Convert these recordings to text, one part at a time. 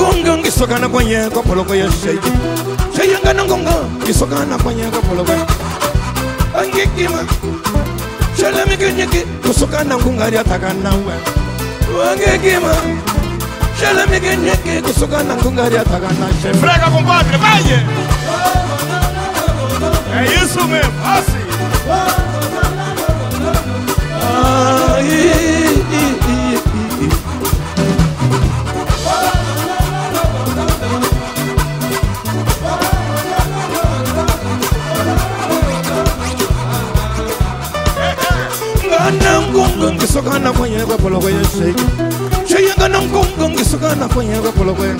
ngisokana kwenye kopoloko ya sheye sheyengana ngongo ngisokana kwenye kopoloko angikima shalamikinyiki kusokana ngungari atakanawe wangikima shalamikinyiki kusokana ngungari atakanawe Frega, compadre, vaya. É isso mesmo, assim. ngana ngisokana mwenyewe kwa polo kwenye shake Shayanga na mkongo ngisokana mwenyewe kwa polo kwenye.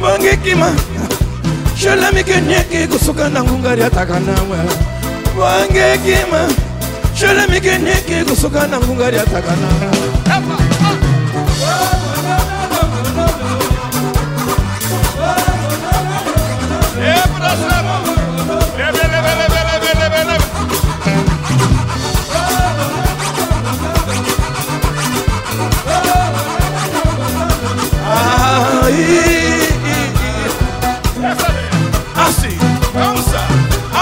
Mange kima Shalami kenyeke kusokana ngungari atakana mwela Mange kima Shalami kenyeke kusokana ngungari atakana mwela Assim, dança,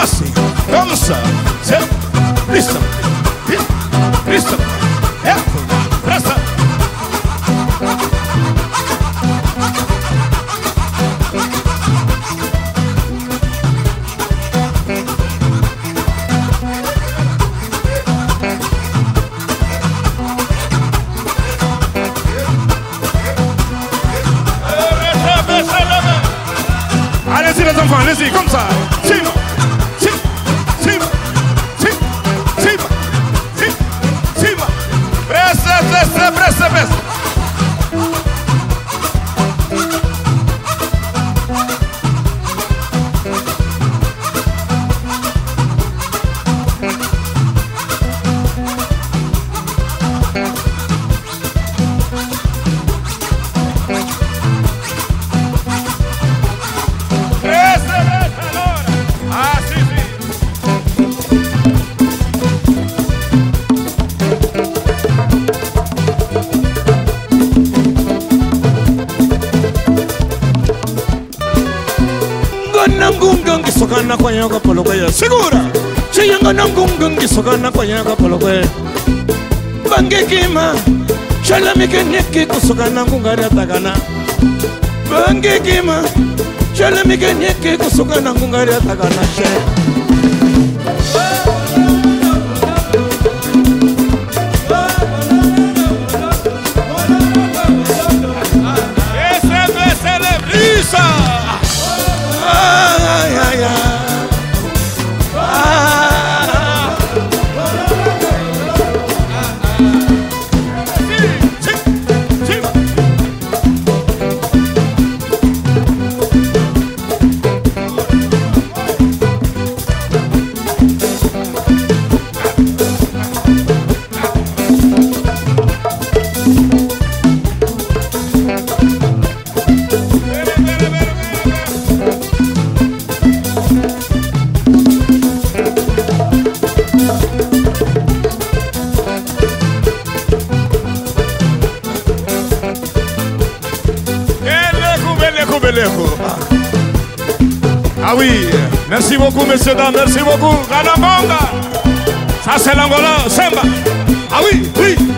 assim, dança. Cê, Allez-y les enfants, allez-y, comme ça. Cima, cima, cima, cima, cima, cima, cima. Presta, presta, presta, presta. sokana kwa yanga polokwe. Sigura siyanga nangungungi sokana kwa yanga polokwe. Bangikima shalamikeneki kusokana ngungara tagana bangikima shalamikeneki kusokana ngungara tagana she. Ah oui, merci beaucoup, messieurs, dames, merci beaucoup. Ganabonga. Ça, c'est l'Angola, Semba. Ah oui, oui.